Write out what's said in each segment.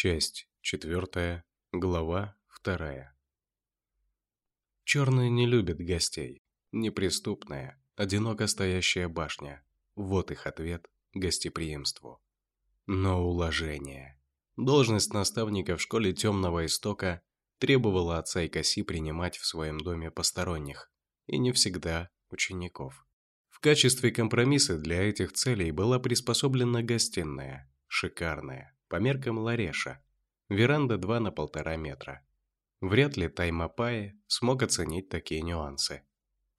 Часть четвертая, глава вторая. Черные не любят гостей. Неприступная, одиноко стоящая башня. Вот их ответ гостеприимству. Но уложение. Должность наставника в школе Темного Истока требовала отца и Коси принимать в своем доме посторонних, и не всегда учеников. В качестве компромисса для этих целей была приспособлена гостиная, шикарная, по меркам Лареша, веранда 2 на полтора метра. Вряд ли Таймапае смог оценить такие нюансы.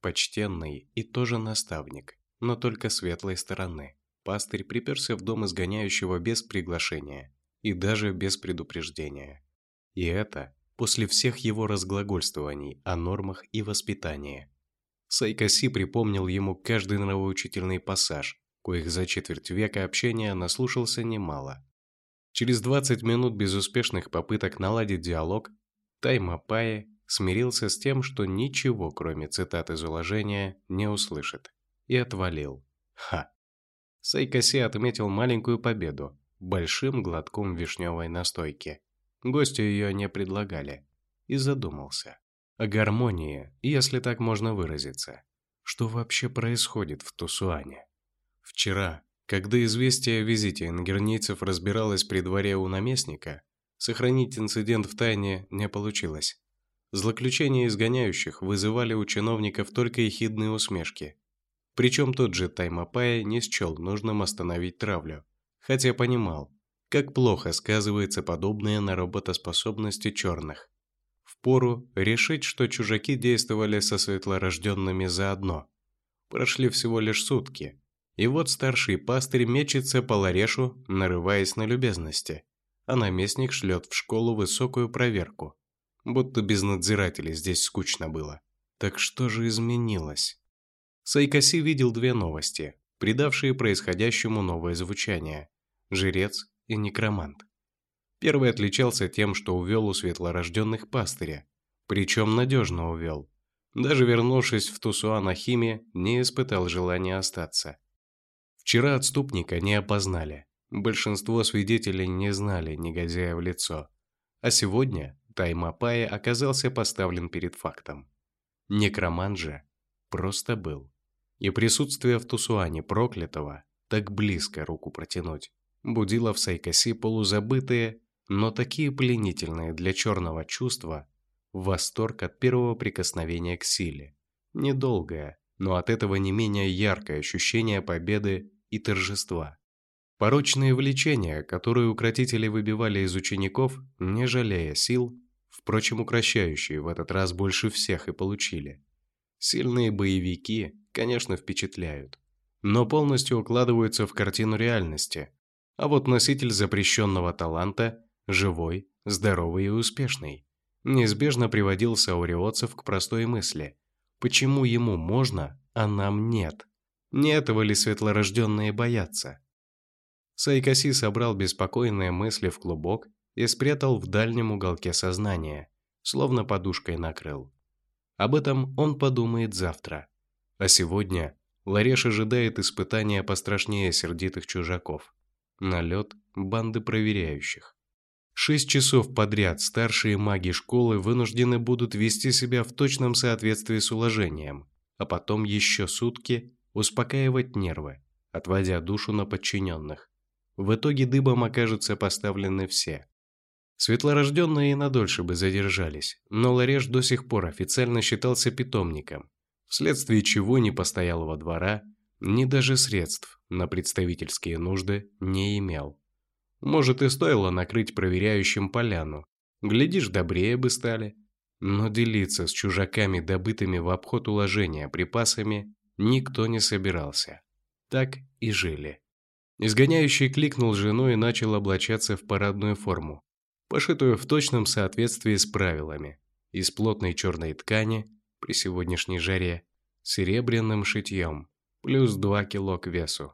Почтенный и тоже наставник, но только светлой стороны. Пастырь приперся в дом изгоняющего без приглашения и даже без предупреждения. И это после всех его разглагольствований о нормах и воспитании. Сайкаси припомнил ему каждый нравоучительный пассаж, коих за четверть века общения наслушался немало. Через 20 минут безуспешных попыток наладить диалог, Таймапае смирился с тем, что ничего, кроме цитат из уложения, не услышит, и отвалил. Ха! Сайкаси отметил маленькую победу большим глотком вишневой настойки. Гостю ее не предлагали. И задумался. О гармонии, если так можно выразиться. Что вообще происходит в Тусуане? Вчера, когда известие о визите ингернийцев разбиралось при дворе у наместника, сохранить инцидент в тайне не получилось. Злоключения изгоняющих вызывали у чиновников только ехидные усмешки. Причем тот же Таймапай не счел нужным остановить травлю, хотя понимал, как плохо сказывается подобное на работоспособности черных. Впору решить, что чужаки действовали со светлорожденными заодно. Прошли всего лишь сутки, и вот старший пастырь мечется по ларешу, нарываясь на любезности, а наместник шлет в школу высокую проверку. Будто без надзирателей здесь скучно было. Так что же изменилось? Сайкаси видел две новости, придавшие происходящему новое звучание – жрец и некромант. Первый отличался тем, что увел у светлорожденных пастыря, причем надежно увел. Даже вернувшись в Тусуан-Ахиме, не испытал желания остаться. Вчера отступника не опознали, большинство свидетелей не знали негодяя в лицо, а сегодня Таймапая оказался поставлен перед фактом. Некромант же просто был. И присутствие в Тусуане проклятого так близко руку протянуть будило в Сайкаси полузабытые, но такие пленительные для черного чувства восторг от первого прикосновения к силе. Недолгое, но от этого не менее яркое ощущение победы и торжества. Порочные влечения, которые укротители выбивали из учеников, не жалея сил, впрочем, укращающие в этот раз больше всех и получили. Сильные боевики, конечно, впечатляют, но полностью укладываются в картину реальности, а вот носитель запрещенного таланта – живой, здоровый и успешный. Неизбежно приводил сауриотцев к простой мысли – почему ему можно, а нам нет? Не этого ли светлорожденные боятся? Сайкаси собрал беспокойные мысли в клубок и спрятал в дальнем уголке сознания, словно подушкой накрыл. Об этом он подумает завтра. А сегодня Лареш ожидает испытания пострашнее сердитых чужаков налет банды проверяющих. Шесть часов подряд старшие маги школы вынуждены будут вести себя в точном соответствии с уложением, а потом еще сутки успокаивать нервы, отводя душу на подчиненных. В итоге дыбом окажутся поставлены все. Светлорожденные и надольше бы задержались, но Лареш до сих пор официально считался питомником, вследствие чего ни постоялого двора, ни даже средств на представительские нужды не имел. Может и стоило накрыть проверяющим поляну. Глядишь, добрее бы стали. Но делиться с чужаками, добытыми в обход уложения припасами, никто не собирался. Так и жили. Изгоняющий кликнул жену и начал облачаться в парадную форму, пошитую в точном соответствии с правилами, из плотной черной ткани, при сегодняшней жаре, серебряным шитьем, плюс 2 кило к весу.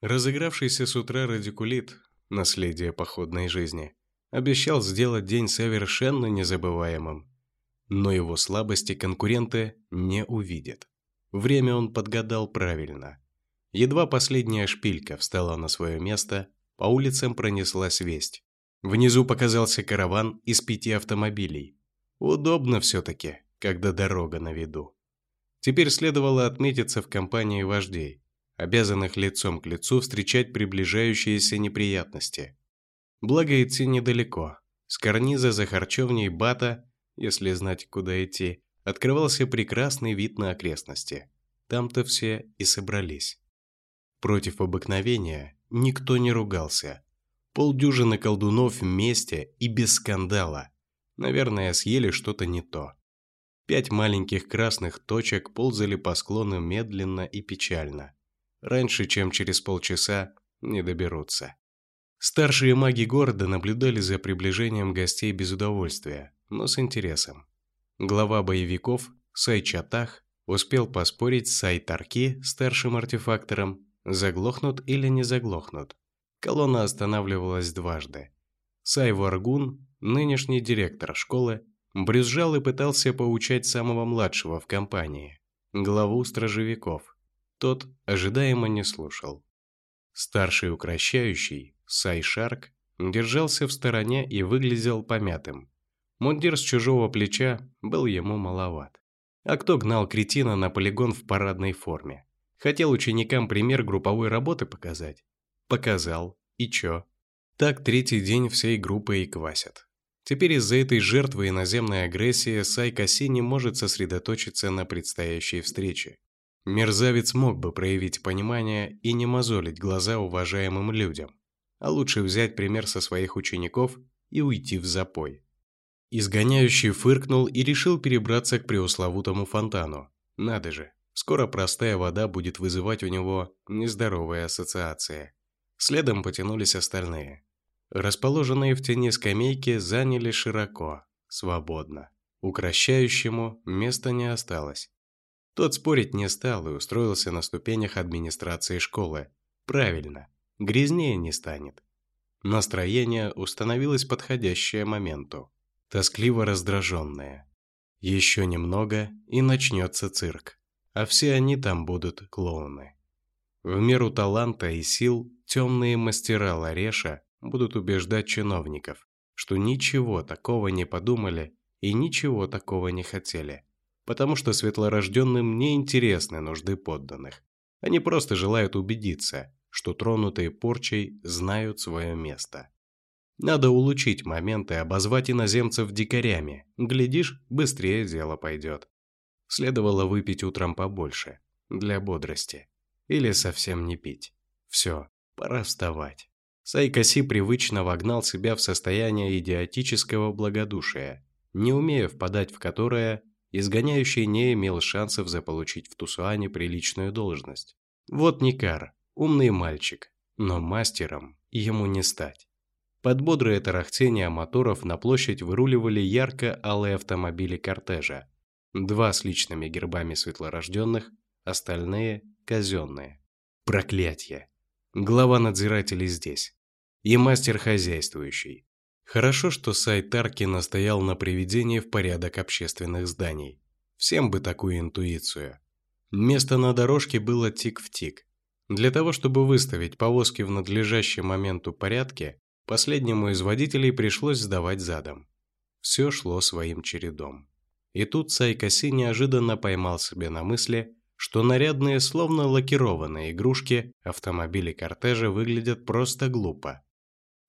Разыгравшийся с утра радикулит, наследие походной жизни, обещал сделать день совершенно незабываемым. Но его слабости конкуренты не увидят. Время он подгадал правильно. Едва последняя шпилька встала на свое место, по улицам пронеслась весть. Внизу показался караван из пяти автомобилей. Удобно все-таки, когда дорога на виду. Теперь следовало отметиться в компании вождей, обязанных лицом к лицу встречать приближающиеся неприятности. Благо идти недалеко. С карниза за харчевней Бата, если знать, куда идти, открывался прекрасный вид на окрестности. Там-то все и собрались. Против обыкновения никто не ругался. Полдюжины колдунов вместе и без скандала. Наверное, съели что-то не то. Пять маленьких красных точек ползали по склону медленно и печально. Раньше, чем через полчаса, не доберутся. Старшие маги города наблюдали за приближением гостей без удовольствия, но с интересом. Глава боевиков, Сай Чатах, успел поспорить с Сай Тарки, старшим артефактором, заглохнут или не заглохнут. Колонна останавливалась дважды. Сай Варгун, нынешний директор школы, брюзжал и пытался поучать самого младшего в компании, главу стражевиков. Тот ожидаемо не слушал. Старший укращающий, Сай Шарк, держался в стороне и выглядел помятым. Мундир с чужого плеча был ему маловат. А кто гнал кретина на полигон в парадной форме? Хотел ученикам пример групповой работы показать? Показал. И чё? Так третий день всей группы и квасят. Теперь из-за этой жертвы иноземной агрессии Сай Каси не может сосредоточиться на предстоящей встрече. Мерзавец мог бы проявить понимание и не мозолить глаза уважаемым людям, а лучше взять пример со своих учеников и уйти в запой. Изгоняющий фыркнул и решил перебраться к преусловутому фонтану. Надо же, скоро простая вода будет вызывать у него нездоровые ассоциации. Следом потянулись остальные. Расположенные в тени скамейки заняли широко, свободно. Укращающему места не осталось. Тот спорить не стал и устроился на ступенях администрации школы. Правильно, грязнее не станет. Настроение установилось подходящее моменту. Тоскливо раздраженное. Еще немного, и начнется цирк. А все они там будут клоуны. В меру таланта и сил темные мастера Лареша будут убеждать чиновников, что ничего такого не подумали и ничего такого не хотели, потому что светлорожденным не интересны нужды подданных. Они просто желают убедиться, что тронутые порчей знают свое место. Надо улучшить момент и обозвать иноземцев дикарями. Глядишь, быстрее дело пойдет. Следовало выпить утром побольше, для бодрости. Или совсем не пить. Все, пора вставать. Сайкаси привычно вогнал себя в состояние идиотического благодушия, не умея впадать в которое, изгоняющий не имел шансов заполучить в Тусуане приличную должность. Вот Никар, умный мальчик, но мастером ему не стать. Под бодрое тарахтение моторов на площадь выруливали ярко-алые автомобили кортежа. Два с личными гербами светлорожденных, остальные – казенные. Проклятье! Глава надзирателей здесь и мастер хозяйствующий. Хорошо, что сайт Арки настоял на приведении в порядок общественных зданий. Всем бы такую интуицию. Место на дорожке было тик в тик. Для того, чтобы выставить повозки в надлежащий моменту порядке, последнему из водителей пришлось сдавать задом. Все шло своим чередом. И тут Сайкаси неожиданно поймал себя на мысли, что нарядные, словно лакированные игрушки, автомобили кортежа выглядят просто глупо.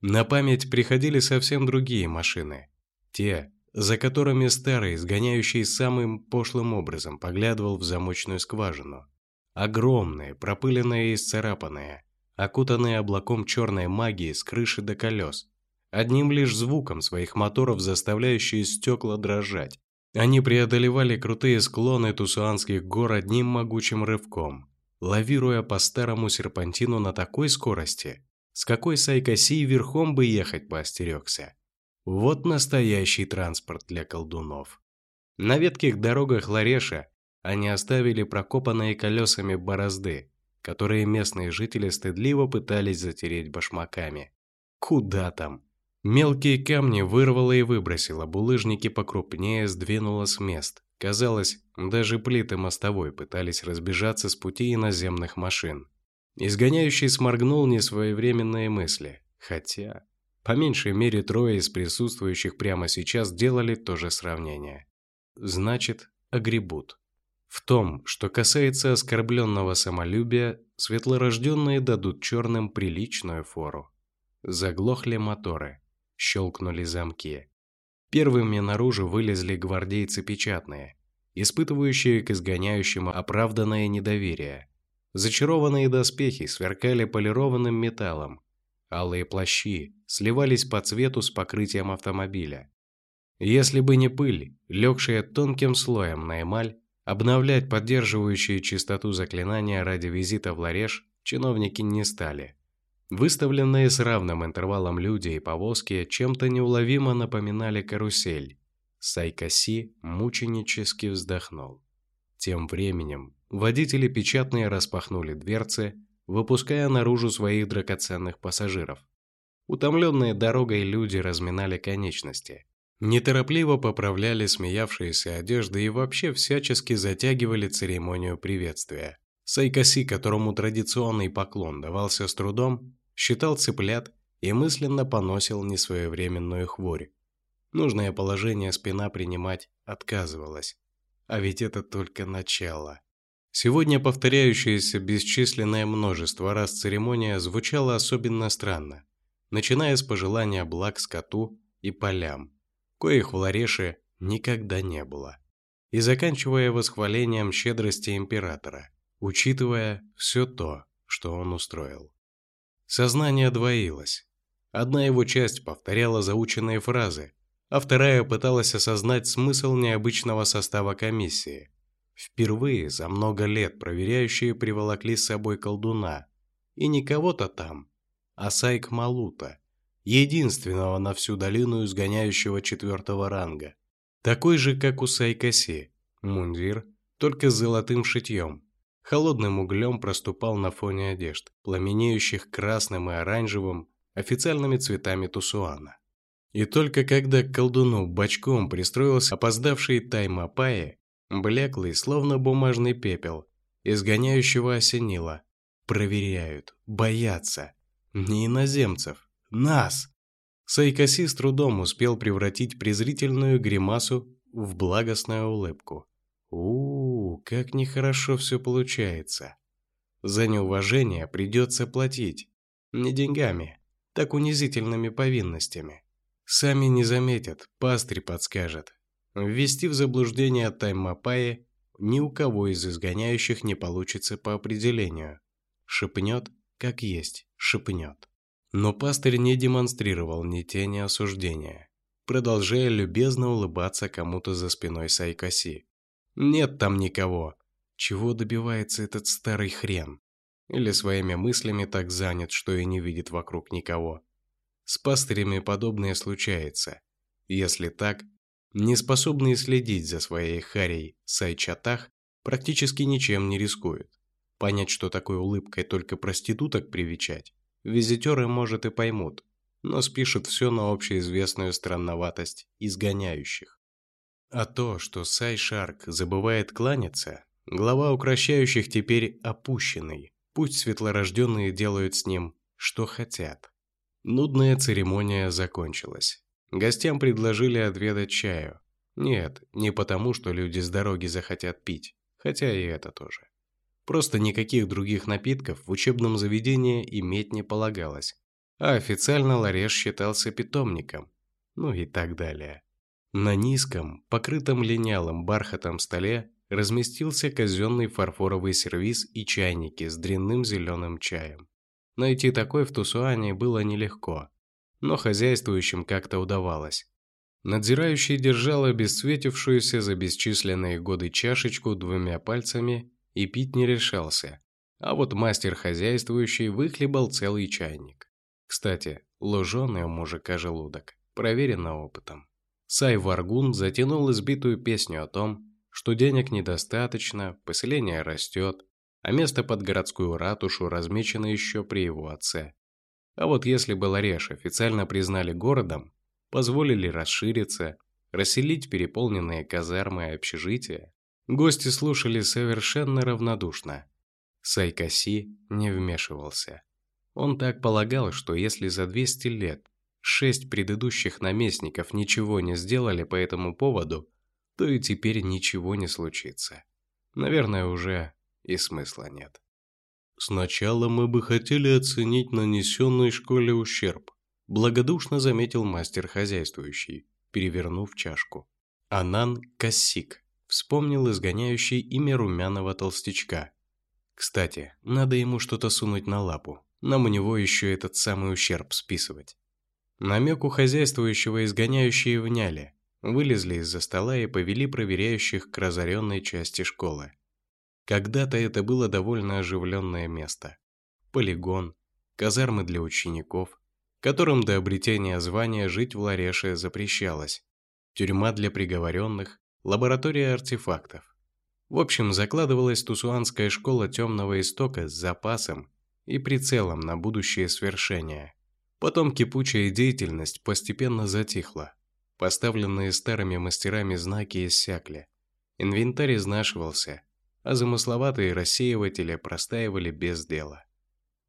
На память приходили совсем другие машины. Те, за которыми старый, сгоняющий самым пошлым образом, поглядывал в замочную скважину. Огромные, пропыленные и исцарапанные, окутанные облаком черной магии с крыши до колес. Одним лишь звуком своих моторов заставляющие стекла дрожать. Они преодолевали крутые склоны Тусуанских гор одним могучим рывком, лавируя по старому серпантину на такой скорости, с какой Сайкаси верхом бы ехать поостерегся. Вот настоящий транспорт для колдунов. На ветких дорогах Лареша они оставили прокопанные колесами борозды, которые местные жители стыдливо пытались затереть башмаками. Куда там? Мелкие камни вырвало и выбросило, булыжники покрупнее сдвинуло с мест. Казалось, даже плиты мостовой пытались разбежаться с пути иноземных машин. Изгоняющий сморгнул несвоевременные мысли. Хотя, По меньшей мере трое из присутствующих прямо сейчас делали то же сравнение. Значит, огребут. В том, что касается оскорбленного самолюбия, светлорожденные дадут черным приличную фору. Заглохли моторы, щелкнули замки. Первыми наружу вылезли гвардейцы печатные, испытывающие к изгоняющим оправданное недоверие. Зачарованные доспехи сверкали полированным металлом, алые плащи сливались по цвету с покрытием автомобиля. Если бы не пыль, легшая тонким слоем на эмаль, обновлять поддерживающие чистоту заклинания ради визита в Лареш чиновники не стали. Выставленные с равным интервалом люди и повозки чем-то неуловимо напоминали карусель. Сайкаси мученически вздохнул. Тем временем водители печатные распахнули дверцы, выпуская наружу своих драгоценных пассажиров. Утомленные дорогой люди разминали конечности. Неторопливо поправляли смеявшиеся одежды и вообще всячески затягивали церемонию приветствия. Сайкаси, которому традиционный поклон давался с трудом, считал цыплят и мысленно поносил несвоевременную хворь. Нужное положение спина принимать отказывалась. А ведь это только начало. Сегодня повторяющееся бесчисленное множество раз церемония звучала особенно странно, начиная с пожелания благ скоту и полям коих в Лареше никогда не было, и заканчивая восхвалением щедрости императора, учитывая все то, что он устроил. Сознание двоилось. Одна его часть повторяла заученные фразы, а вторая пыталась осознать смысл необычного состава комиссии. Впервые за много лет проверяющие приволокли с собой колдуна, и не кого-то там, а Сайк Малута, единственного на всю долину изгоняющего четвертого ранга. Такой же, как у Сайкаси, мундир, только с золотым шитьем. Холодным углем проступал на фоне одежд, пламенеющих красным и оранжевым, официальными цветами Тусуана. И только когда к колдуну бочком пристроился опоздавший Таймапае, блеклый, словно бумажный пепел, изгоняющего осенило. Проверяют, боятся. Не иноземцев, нас!» Сайкаси с трудом успел превратить презрительную гримасу в благостную улыбку. у, -у как нехорошо все получается. За неуважение придется платить. Не деньгами, так унизительными повинностями. Сами не заметят, пастырь подскажет. Ввести в заблуждение Таймапаи ни у кого из изгоняющих не получится по определению. Шепнет, как есть, шепнет. Но пастырь не демонстрировал ни тени осуждения, продолжая любезно улыбаться кому-то за спиной Сайкаси. «Нет там никого. Чего добивается этот старый хрен? Или своими мыслями так занят, что и не видит вокруг никого? С пастырями подобное случается. Если так, неспособные следить за своей харей Сайчатах практически ничем не рискуют. Понять, что такой улыбкой только проституток привечать, Визитеры, может, и поймут, но спишут все на общеизвестную странноватость изгоняющих. А то, что Сай Шарк забывает кланяться, глава укращающих теперь опущенный, пусть светлорожденные делают с ним, что хотят. Нудная церемония закончилась. Гостям предложили отведать чаю. Нет, не потому, что люди с дороги захотят пить, хотя и это тоже. Просто никаких других напитков в учебном заведении иметь не полагалось. А официально Лареш считался питомником. Ну и так далее. На низком, покрытом линялым бархатом столе разместился казенный фарфоровый сервиз и чайники с дрянным зеленым чаем. Найти такой в Тусуане было нелегко, но хозяйствующим как-то удавалось. Надзирающий держал обесцветившуюся за бесчисленные годы чашечку двумя пальцами и пить не решался. А вот мастер хозяйствующий выхлебал целый чайник. Кстати, луженый у мужика желудок, проверено опытом. Сай Варгун затянул избитую песню о том, что денег недостаточно, поселение растет, а место под городскую ратушу размечено еще при его отце. А вот если бы Лареш официально признали городом, позволили расшириться, расселить переполненные казармы и общежития, Гости слушали совершенно равнодушно. Сайкаси не вмешивался. Он так полагал, что если за 200 лет шесть предыдущих наместников ничего не сделали по этому поводу, то и теперь ничего не случится. Наверное, уже и смысла нет. Сначала мы бы хотели оценить нанесенный школе ущерб, благодушно заметил мастер хозяйствующий, перевернув чашку. Анан Кассик вспомнил изгоняющий имя румяного толстячка. Кстати, надо ему что-то сунуть на лапу, нам у него еще этот самый ущерб списывать. Намеку хозяйствующего изгоняющие вняли, вылезли из-за стола и повели проверяющих к разоренной части школы. Когда-то это было довольно оживленное место. Полигон, казармы для учеников, которым до обретения звания жить в Лареше запрещалось, тюрьма для приговоренных, лаборатория артефактов. В общем, закладывалась Тусуанская школа темного истока с запасом и прицелом на будущее свершение. Потом кипучая деятельность постепенно затихла. Поставленные старыми мастерами знаки иссякли. Инвентарь изнашивался, а замысловатые рассеиватели простаивали без дела.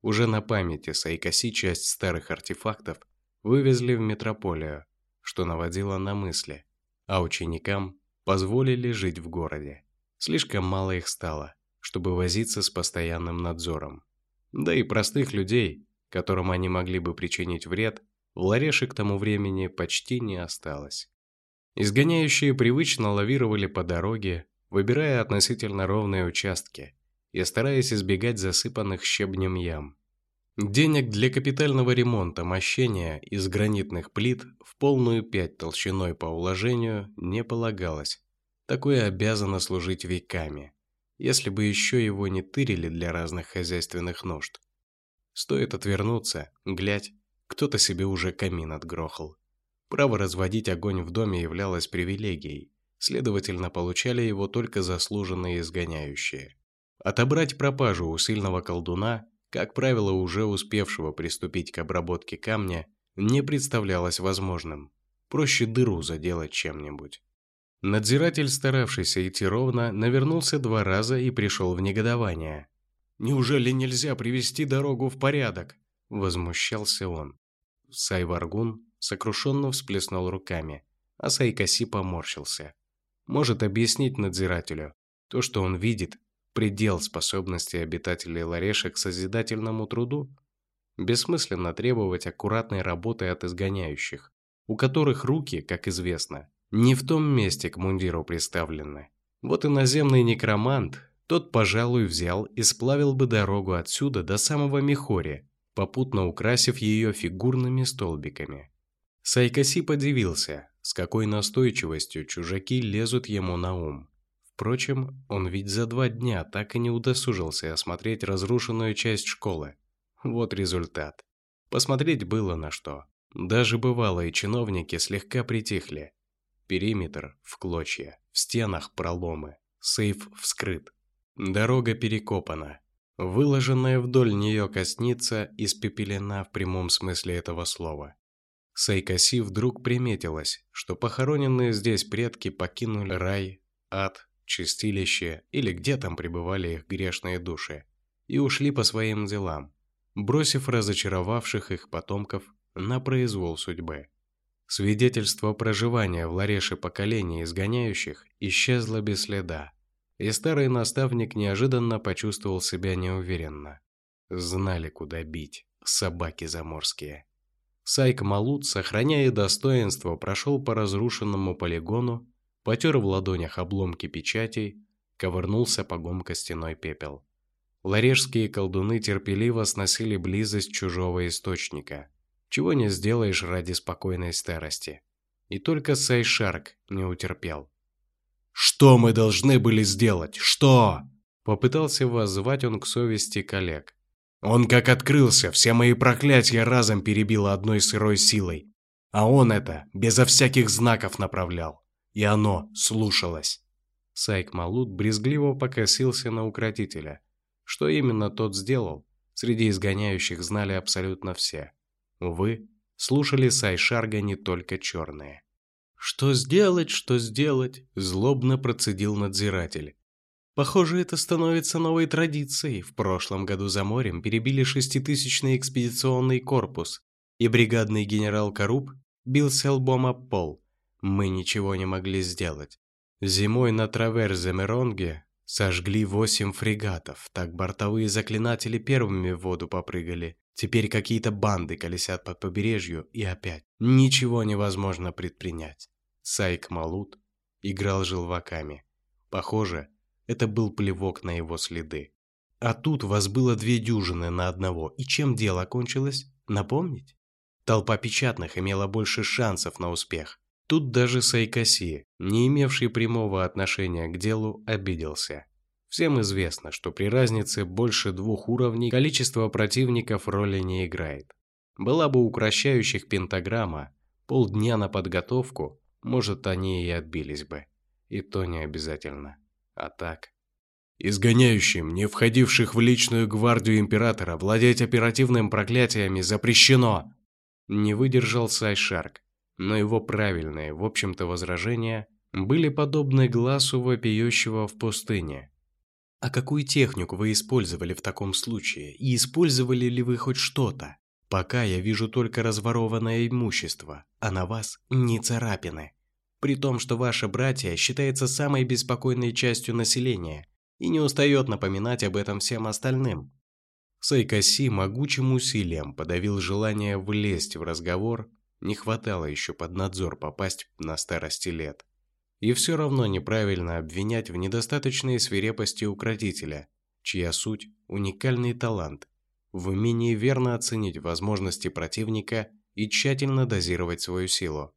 Уже на памяти Сайкаси часть старых артефактов вывезли в метрополию, что наводило на мысли, а ученикам позволили жить в городе. Слишком мало их стало, чтобы возиться с постоянным надзором. Да и простых людей, которым они могли бы причинить вред, в Лареше к тому времени почти не осталось. Изгоняющие привычно лавировали по дороге, выбирая относительно ровные участки и стараясь избегать засыпанных щебнем ям. Денег для капитального ремонта мощения из гранитных плит в полную пять толщиной по уложению не полагалось. Такое обязано служить веками, если бы еще его не тырили для разных хозяйственных нужд. Стоит отвернуться, глядь, кто-то себе уже камин отгрохал. Право разводить огонь в доме являлось привилегией, следовательно, получали его только заслуженные изгоняющие. Отобрать пропажу у сильного колдуна, как правило, уже успевшего приступить к обработке камня, не представлялось возможным. Проще дыру заделать чем-нибудь. Надзиратель, старавшийся идти ровно, навернулся два раза и пришел в негодование. «Неужели нельзя привести дорогу в порядок?» – возмущался он. Сайваргун сокрушенно всплеснул руками, а Сайкаси поморщился может объяснить надзирателю то, что он видит, предел способности обитателей Лареша к созидательному труду? Бессмысленно требовать аккуратной работы от изгоняющих, у которых руки, как известно, не в том месте к мундиру приставлены. Вот и наземный некромант, тот, пожалуй, взял и сплавил бы дорогу отсюда до самого Мехори, попутно украсив ее фигурными столбиками. Сайкаси подивился, с какой настойчивостью чужаки лезут ему на ум. Впрочем, он ведь за два дня так и не удосужился осмотреть разрушенную часть школы. Вот результат. Посмотреть было на что. Даже бывалые чиновники слегка притихли. Периметр в клочья, в стенах проломы, сейф вскрыт. Дорога перекопана. Выложенная вдоль нее косница испепелена в прямом смысле этого слова. Сайкаси вдруг приметилось, что похороненные здесь предки покинули рай, ад, чистилище или где там пребывали их грешные души, и ушли по своим делам, бросив разочаровавших их потомков на произвол судьбы. Свидетельство проживания в Лареше поколений изгоняющих исчезло без следа, и старый наставник неожиданно почувствовал себя неуверенно. Знали, куда бить, собаки заморские. Сайк Малут, сохраняя достоинство, прошел по разрушенному полигону, потер в ладонях обломки печатей, ковырнул сапогом костяной пепел. Ларежские колдуны терпеливо сносили близость чужого источника, чего не сделаешь ради спокойной старости. И только Сайшарк не утерпел. «Что мы должны были сделать? Что?» Попытался воззвать он к совести коллег. Он как открылся, все мои проклятия разом перебило одной сырой силой. А он это безо всяких знаков направлял. И оно слушалось. Сайк Малут брезгливо покосился на укротителя. Что именно тот сделал, среди изгоняющих знали абсолютно все. Увы, слушали Сайшарга не только черные. «Что сделать, что сделать?» – злобно процедил надзиратель. Похоже, это становится новой традицией. В прошлом году за морем перебили шеститысячный экспедиционный корпус. и бригадный генерал Каруб бился лбом об пол. Мы ничего не могли сделать. Зимой на траверзе Меронге сожгли восемь фрегатов, так бортовые заклинатели первыми в воду попрыгали. Теперь какие-то банды колесят по побережью, и опять ничего невозможно предпринять. Сайк Малут играл желваками. Похоже, это был плевок на его следы. А тут вас было две дюжины на одного, и чем дело кончилось? Напомнить? Толпа печатных имела больше шансов на успех. Тут даже Сайкаси, не имевший прямого отношения к делу, обиделся. Всем известно, что при разнице больше двух уровней количество противников роли не играет. Была бы укращающих пентаграмма, полдня на подготовку, может, они и отбились бы. И то не обязательно. А так... Изгоняющим, не входивших в личную гвардию императора, владеть оперативными проклятиями запрещено. Не выдержал Сайшарк, но его правильные, в общем-то, возражения были подобны глазу вопиющего в пустыне. А какую технику вы использовали в таком случае? И использовали ли вы хоть что-то? Пока я вижу только разворованное имущество, а на вас не царапины. При том, что ваше братья считается самой беспокойной частью населения и не устает напоминать об этом всем остальным. Сайкаси могучим усилием подавил желание влезть в разговор, не хватало еще под надзор попасть на старости лет. И все равно неправильно обвинять в недостаточной свирепости укротителя, чья суть – уникальный талант, в умении верно оценить возможности противника и тщательно дозировать свою силу.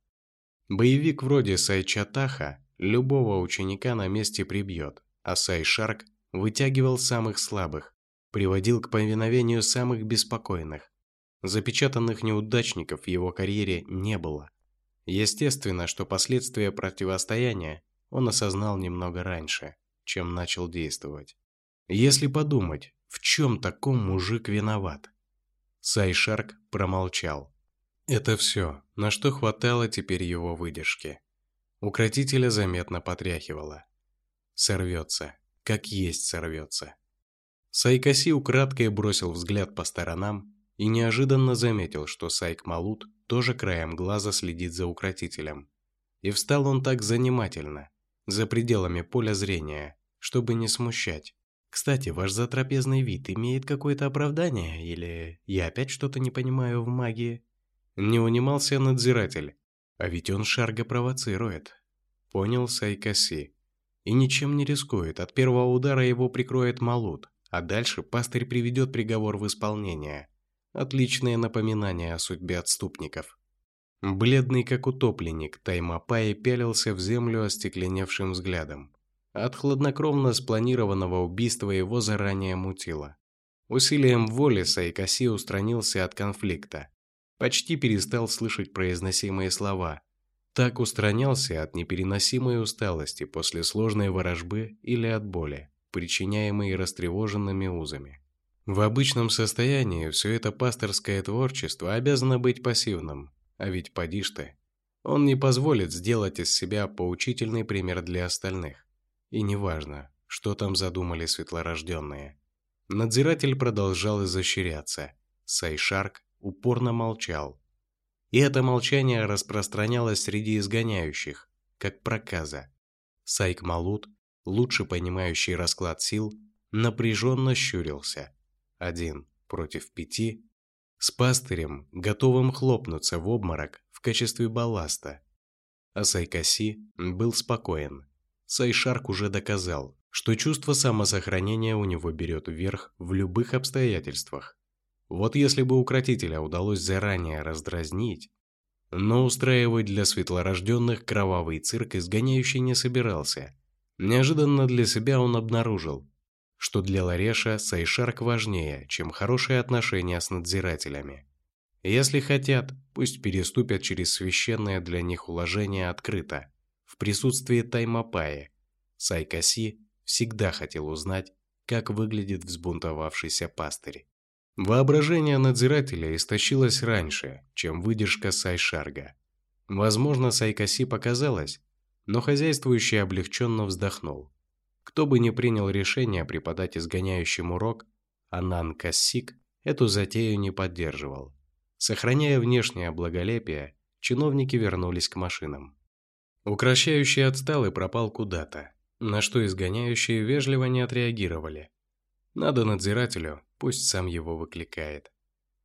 Боевик вроде Сайчатаха любого ученика на месте прибьет, а Сайшарк вытягивал самых слабых, приводил к повиновению самых беспокойных. Запечатанных неудачников в его карьере не было. Естественно, что последствия противостояния он осознал немного раньше, чем начал действовать. Если подумать, в чем таком мужик виноват? Сайшарк промолчал. Это все, на что хватало теперь его выдержки. Укротителя заметно потряхивало. Сорвется, как есть сорвется. Сайкаси украдкой бросил взгляд по сторонам и неожиданно заметил, что Сайк Малут тоже краем глаза следит за укротителем. И встал он так занимательно, за пределами поля зрения, чтобы не смущать. Кстати, ваш затрапезный вид имеет какое-то оправдание, или я опять что-то не понимаю в магии? Не унимался надзиратель, а ведь он Шарга провоцирует. Понял Сайкаси. И ничем не рискует, от первого удара его прикроет Малут, а дальше пастырь приведет приговор в исполнение. Отличное напоминание о судьбе отступников. Бледный как утопленник, Таймапай пялился в землю остекленевшим взглядом. От хладнокровно спланированного убийства его заранее мутило. Усилием воли Сайкаси устранился от конфликта. Почти перестал слышать произносимые слова. Так устранялся от непереносимой усталости после сложной ворожбы или от боли, причиняемой растревоженными узами. В обычном состоянии все это пасторское творчество обязано быть пассивным, а ведь поди ж ты. Он не позволит сделать из себя поучительный пример для остальных. И неважно, что там задумали светлорожденные. Надзиратель продолжал изощряться. Сайшарк упорно молчал. И это молчание распространялось среди изгоняющих, как проказа. Сайк Малут, лучше понимающий расклад сил, напряженно щурился – один против пяти, с пастырем, готовым хлопнуться в обморок в качестве балласта. А Сайкаси был спокоен. Сайшарк уже доказал, что чувство самосохранения у него берет вверх в любых обстоятельствах. Вот если бы укротителя удалось заранее раздразнить, но устраивать для светлорожденных кровавый цирк изгоняющий не собирался. Неожиданно для себя он обнаружил, что для Лареша Сайшарк важнее, чем хорошие отношения с надзирателями. Если хотят, пусть переступят через священное для них уложение открыто, в присутствии Таймапаи. Сайкаси всегда хотел узнать, как выглядит взбунтовавшийся пастырь. Воображение надзирателя истощилось раньше, чем выдержка Сайшарга. Возможно, Сайкаси показалось, но хозяйствующий облегченно вздохнул. Кто бы ни принял решение преподать изгоняющим урок, Анан Кассик эту затею не поддерживал. Сохраняя внешнее благолепие, чиновники вернулись к машинам. Укращающий отстал и пропал куда-то, на что изгоняющие вежливо не отреагировали. Надо надзирателю, пусть сам его выкликает.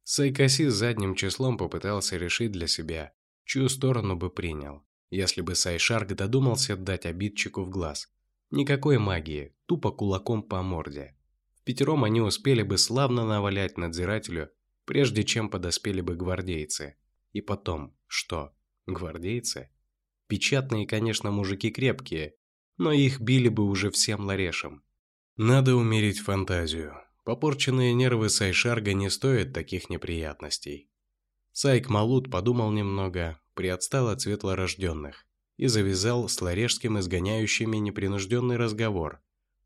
Сайкаси задним числом попытался решить для себя, чью сторону бы принял, если бы Сайшарк додумался дать обидчику в глаз. Никакой магии, тупо кулаком по морде. Пятером они успели бы славно навалять надзирателю, прежде чем подоспели бы гвардейцы. И потом, что, гвардейцы? Печатные, конечно, мужики крепкие, но их били бы уже всем ларешем. Надо умерить фантазию. Попорченные нервы Сайшарга не стоят таких неприятностей. Сайк Малут подумал немного, приотстал от светлорожденных и завязал с ларешским изгоняющими непринужденный разговор.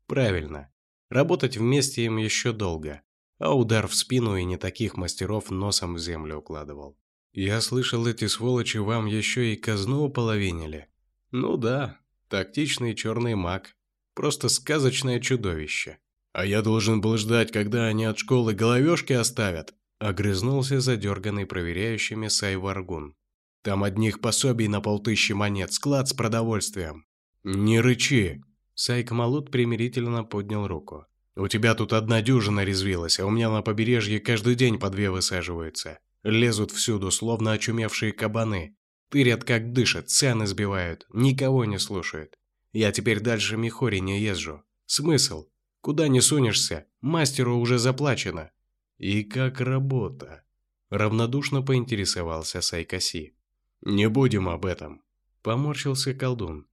Правильно, работать вместе им еще долго, а удар в спину и не таких мастеров носом в землю укладывал. «Я слышал, эти сволочи вам еще и казну ополовинили». «Ну да, тактичный черный маг, Просто сказочное чудовище. А я должен был ждать, когда они от школы головешки оставят. Огрызнулся задерганный проверяющими Сайваргун. Там одних пособий на полтыщи монет, склад с продовольствием. Не рычи. Сайк Малут примирительно поднял руку. У тебя тут одна дюжина резвилась, а у меня на побережье каждый день по две высаживаются. Лезут всюду, словно очумевшие кабаны. Тырят как дышат, цены сбивают, никого не слушают. Я теперь дальше Михори не езжу. Смысл? Куда не сунешься? Мастеру уже заплачено. И как работа? Равнодушно поинтересовался Сайкаси. Не будем об этом. Поморщился колдун.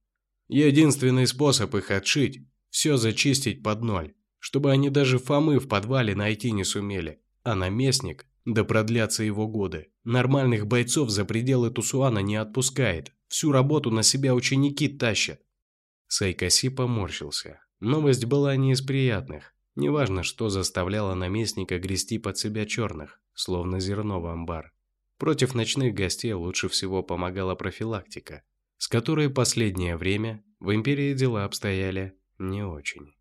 Единственный способ их отшить – все зачистить под ноль, чтобы они даже Фомы в подвале найти не сумели. А наместник, да продлятся его годы, нормальных бойцов за пределы Тусуана не отпускает. Всю работу на себя ученики тащат. Сайкаси поморщился. Новость была не из приятных. Неважно, что заставляло наместника грести под себя черных, словно зерно в амбар. Против ночных гостей лучше всего помогала профилактика, с которой последнее время в империи дела обстояли не очень.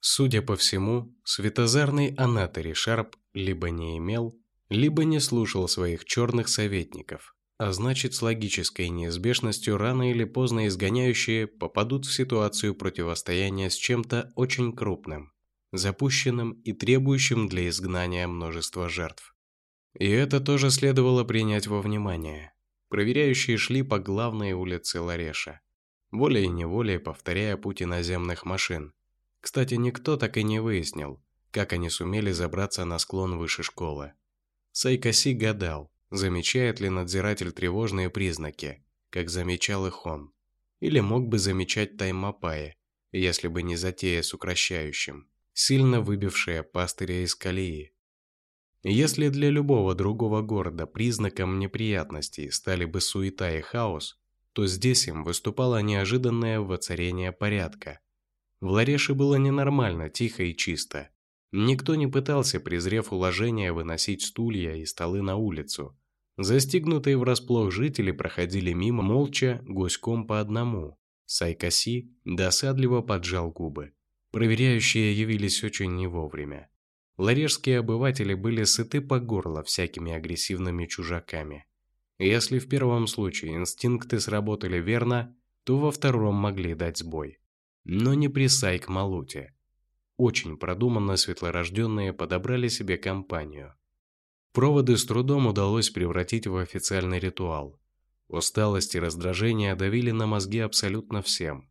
Судя по всему, светозарный Анатори Шарп либо не имел, либо не слушал своих черных советников, а значит с логической неизбежностью рано или поздно изгоняющие попадут в ситуацию противостояния с чем-то очень крупным, запущенным и требующим для изгнания множества жертв. И это тоже следовало принять во внимание. Проверяющие шли по главной улице Лареша, волей-неволей повторяя путь иноземных машин. Кстати, никто так и не выяснил, как они сумели забраться на склон выше школы. Сайкаси гадал, Замечает ли надзиратель тревожные признаки, как замечал их он? Или мог бы замечать таймапаи, если бы не затея с укращающим, сильно выбившая пастыря из колеи? Если для любого другого города признаком неприятностей стали бы суета и хаос, то здесь им выступало неожиданное воцарение порядка. В Лареше было ненормально, тихо и чисто. Никто не пытался, презрев уложения, выносить стулья и столы на улицу. Застигнутые врасплох жители проходили мимо молча, гуськом по одному. Сайкаси досадливо поджал губы. Проверяющие явились очень не вовремя. Ларежские обыватели были сыты по горло всякими агрессивными чужаками. Если в первом случае инстинкты сработали верно, то во втором могли дать сбой. Но не при Сайк-Малуте. Очень продуманно светлорожденные подобрали себе компанию. Проводы с трудом удалось превратить в официальный ритуал. Усталость и раздражение давили на мозги абсолютно всем.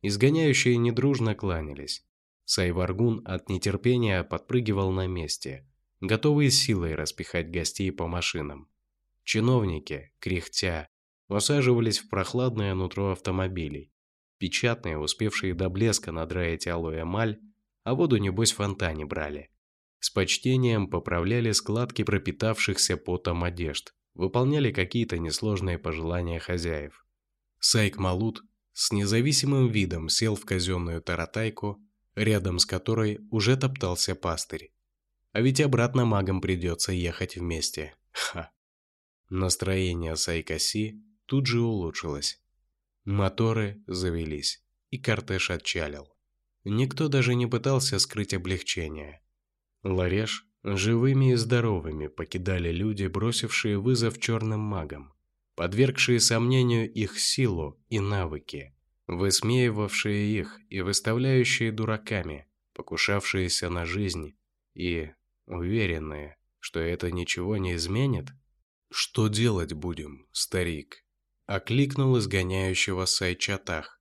Изгоняющие недружно кланялись. Сайваргун от нетерпения подпрыгивал на месте, готовый силой распихать гостей по машинам. Чиновники, кряхтя, усаживались в прохладное нутро автомобилей. Печатные, успевшие до блеска надраить алую эмаль, а воду небось в фонтане брали. С почтением поправляли складки пропитавшихся потом одежд, выполняли какие-то несложные пожелания хозяев. Сайк Малут с независимым видом сел в казенную таратайку, рядом с которой уже топтался пастырь. А ведь обратно магам придется ехать вместе. Ха. Настроение Сайкаси тут же улучшилось. Моторы завелись, и кортеж отчалил. Никто даже не пытался скрыть облегчение. Лареш Живыми и здоровыми покидали люди, бросившие вызов черным магам, подвергшие сомнению их силу и навыки, высмеивавшие их и выставляющие дураками, покушавшиеся на жизнь и уверенные, что это ничего не изменит? «Что делать будем, старик?» – окликнул изгоняющего Сайчатах.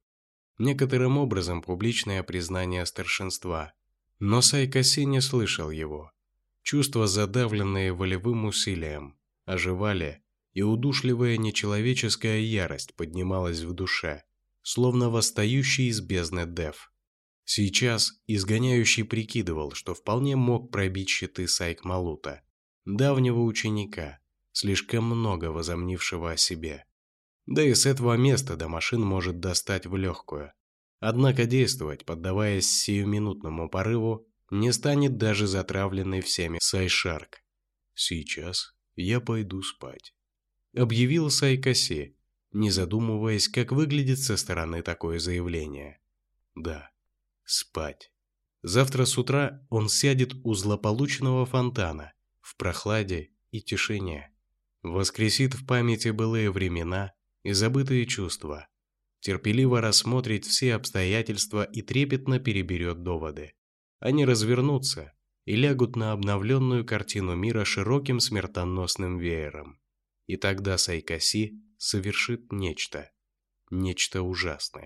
Некоторым образом публичное признание старшинства. Но Сайкаси не слышал его. Чувства, задавленные волевым усилием, оживали, и удушливая нечеловеческая ярость поднималась в душе, словно восстающий из бездны Дев. Сейчас изгоняющий прикидывал, что вполне мог пробить щиты Сайк-Малута, давнего ученика, слишком много возомнившего о себе. Да и с этого места до машин может достать в легкую. Однако действовать, поддаваясь сиюминутному порыву, не станет даже затравленный всеми Сайшарк. «Сейчас я пойду спать», — объявил Сайкаси, не задумываясь, как выглядит со стороны такое заявление. «Да, спать». Завтра с утра он сядет у злополучного фонтана в прохладе и тишине. Воскресит в памяти былые времена и забытые чувства. Терпеливо рассмотрит все обстоятельства и трепетно переберет доводы. Они развернутся и лягут на обновленную картину мира широким смертоносным веером. И тогда Сайкаси совершит нечто, нечто ужасное.